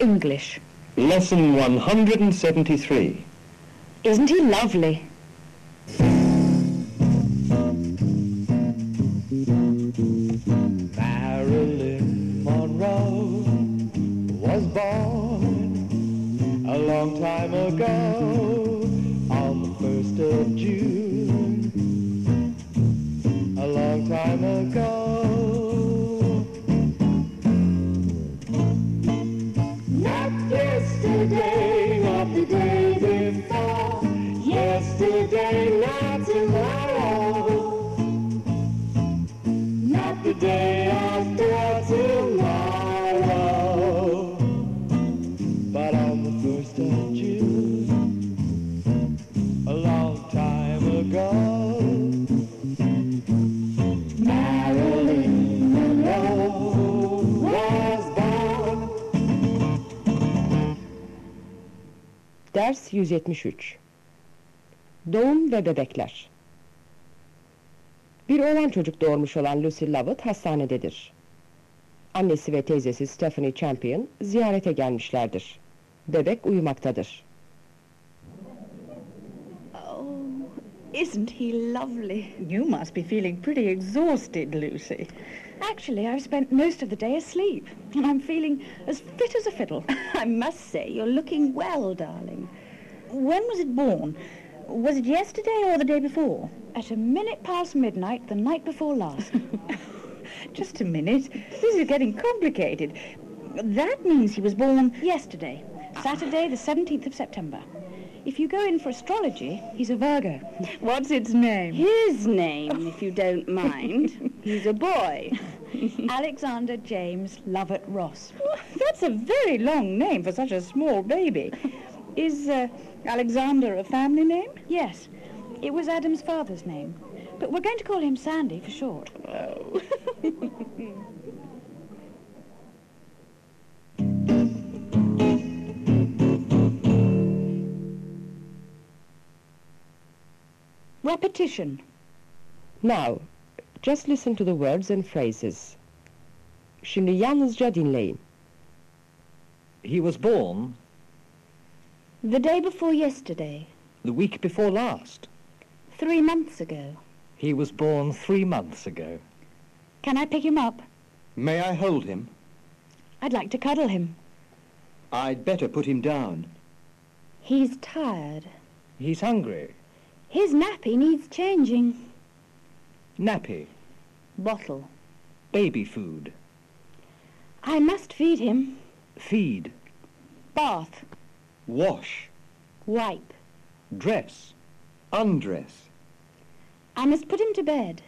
English. Lesson 173. Isn't he lovely? Marilyn Monroe was born a long time ago on the 1st of June. A long time ago. 173 Doğum ve bebekler Bir oğlan çocuk doğurmuş olan Lucy Lovett hastanededir. Annesi ve teyzesi Stephanie Champion ziyarete gelmişlerdir. Bebek uyumaktadır. Oh, isn't he lovely? You must be feeling pretty exhausted, Lucy. Actually, I've spent most of the day asleep, and I'm feeling as fit as a fiddle. I must say, you're looking well, darling. When was it born? Was it yesterday or the day before? At a minute past midnight, the night before last. Just a minute. This is getting complicated. That means he was born yesterday, Saturday, the 17th of September. If you go in for astrology, he's a Virgo. What's its name? His name, if you don't mind. He's a boy. Alexander James Lovett Ross. That's a very long name for such a small baby. Is uh, Alexander a family name? Yes. It was Adam's father's name. But we're going to call him Sandy for short. Oh. Repetition. Now, just listen to the words and phrases. Şimdi yalnızca dinleyin. He was born The day before yesterday. the week before last. Three months ago. He was born three months ago. Can I pick him up? May I hold him? I'd like to cuddle him. I'd better put him down. He's tired. He's hungry. His nappy needs changing. Nappy. Bottle. Baby food. I must feed him. Feed. Bath. Wash. Wipe. Dress. Undress. I must put him to bed.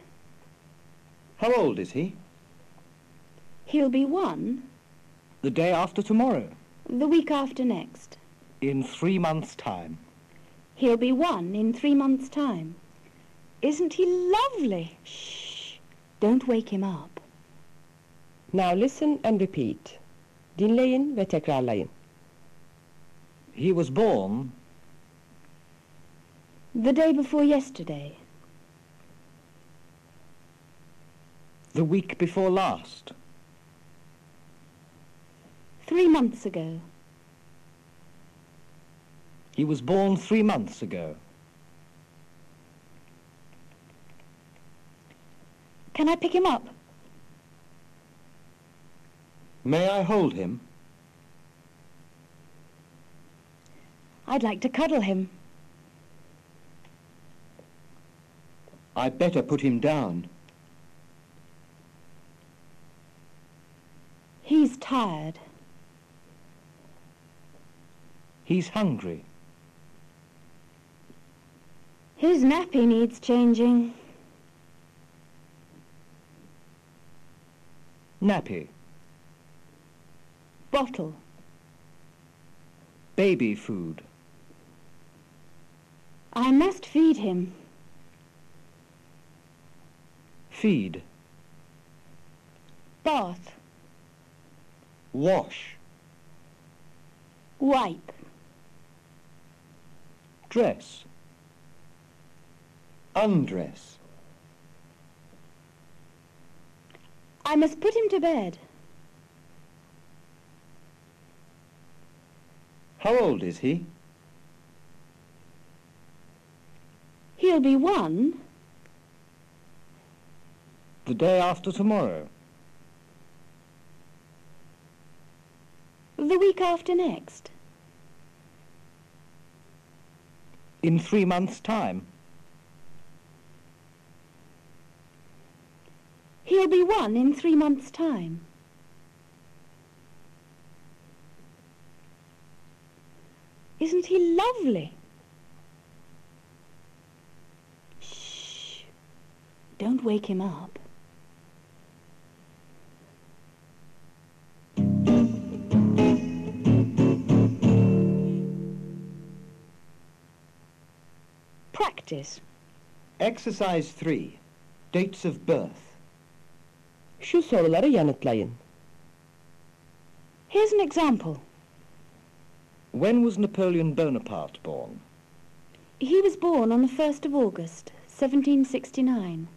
How old is he? He'll be one The day after tomorrow. the week after next. In three months' time. He'll be one in three months' time. Isn't he lovely? Shh. Don't wake him up. Now listen and repeat. Dinleyin ve tekrarlayın. He was born The day before yesterday. the week before last. Three months ago. He was born three months ago. Can I pick him up? May I hold him? I'd like to cuddle him. I'd better put him down. He's tired. He's hungry. His nappy needs changing. Nappy. Bottle. Baby food. I must feed him. Feed. Bath. Wash. Wipe. Dress. Undress. I must put him to bed. How old is he? He'll be one. The day after tomorrow. The week after next. In three months' time. He'll be one in three months' time. Isn't he lovely? Don't wake him up. Practice. Exercise 3. Dates of birth. Şu soruları yanıtlayın. Here's an example. When was Napoleon Bonaparte born? He was born on the 1st of August, 1769.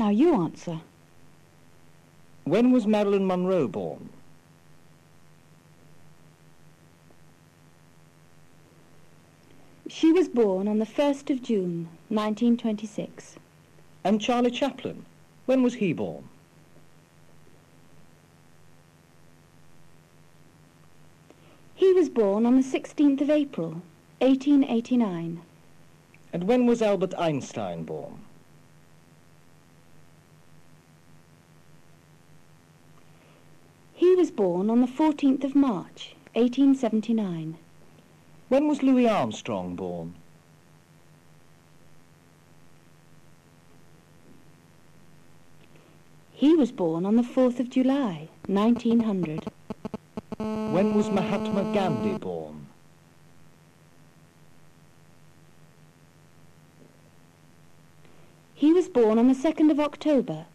Now you answer. When was Marilyn Monroe born? She was born on the 1st of June, 1926. And Charlie Chaplin? When was he born? He was born on the 16th of April, 1889. And when was Albert Einstein born? He was born on the 14th of March, 1879. When was Louis Armstrong born? He was born on the 4th of July, 1900. When was Mahatma Gandhi born? He was born on the 2nd of October,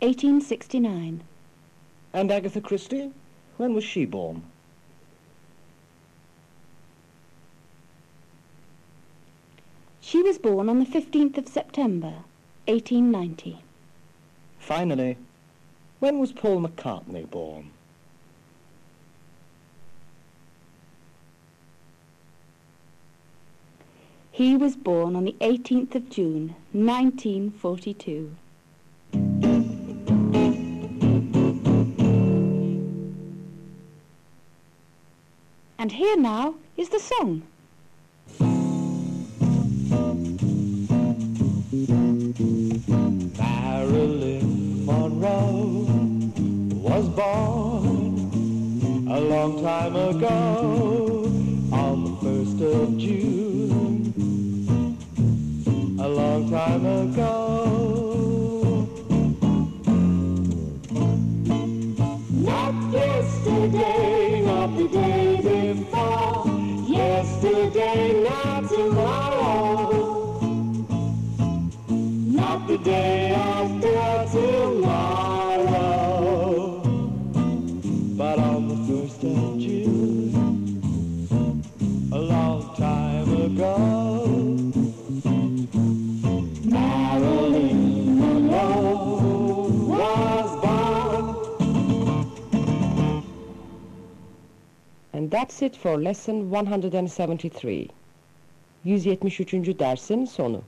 1869. And Agatha Christie? When was she born? She was born on the 15th of September, 1890. Finally, when was Paul McCartney born? He was born on the 18th of June, 1942. And here now is the song. Marilyn Monroe was born a long time ago on the first of June. A long time ago. That's it for lesson 173. 173. dersin sonu.